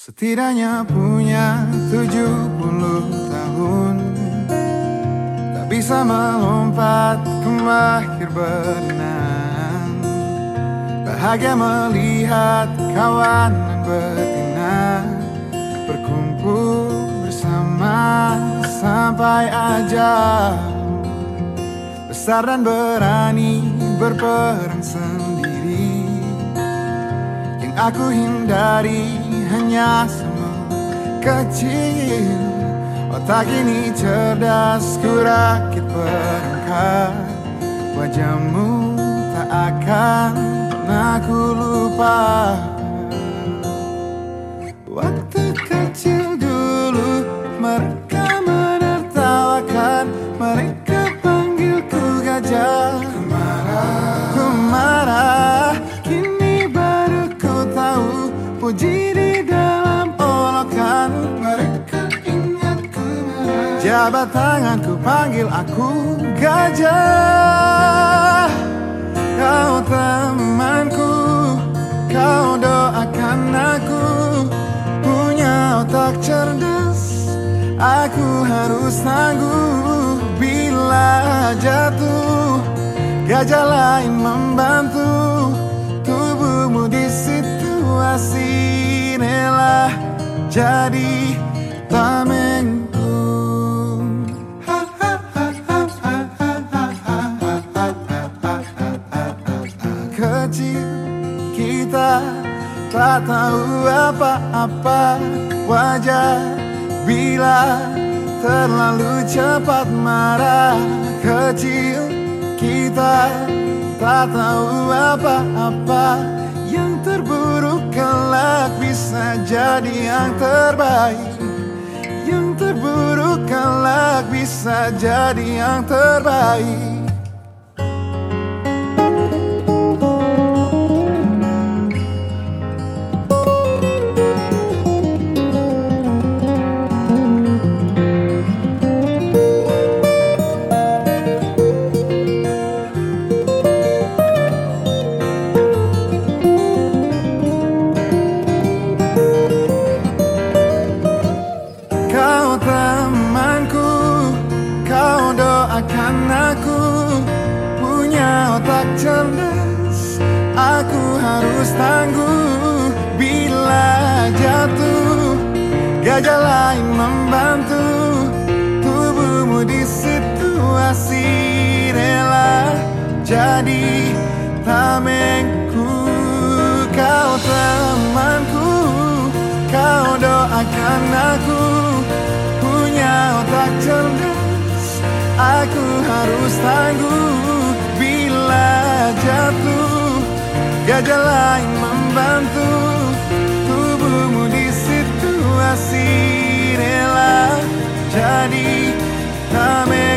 Setidaknya punya 70 tahun. Tak bisa melompat ke mahir berenang Bahagia melihat kawan dan betina Berkumpul bersama sampai aja. Besar dan berani berperang sendiri. Yang aku hindari hanya semua kecil. Otak ini cerdas ku rakit perangkat Wajahmu tak akan pernah ku lupa Jabat tanganku panggil aku gajah. Kau temanku Kau doakan aku. Punya otak cerdas Aku harus tangguh Bila jatuh Gajah lain membantu. Tubuhmu di situasi Rela jadi tamengku Kecil kita tak tahu apa-apa. Wajar bila terlalu cepat marah. Kecil kita tak tahu apa-apa. Yang terburuk kelak bisa jadi yang terbaik. Yang terburuk kelak bisa jadi yang terbaik cerdas, aku harus tangguh. Bila jatuh, gajah lain membantu. Tubuhmu di situasi rela Jadi tamengku Kau temanku, kau doakan aku. Punya otak cerdas Aku harus tangguh. Bila jatuh. Gajah lain membantu. Tubuhmu di situasi Rela jadi tameng